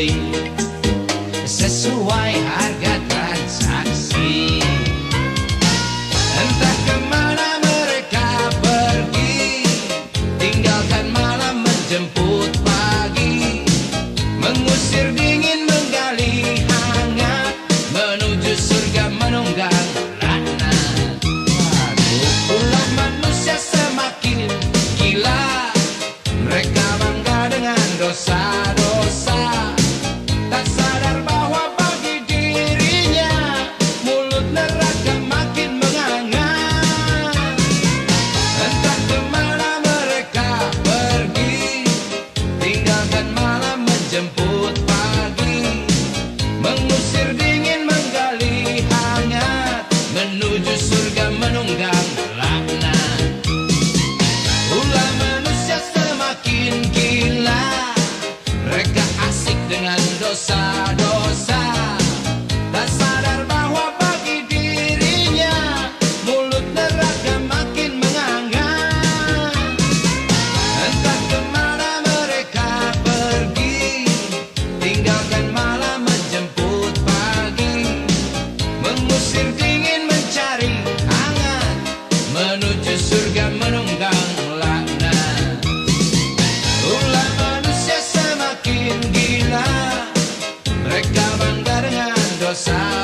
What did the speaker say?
city. menuju surga menunggang laknat Ulah manusia semakin gila. Mereka bangga dengan dosa.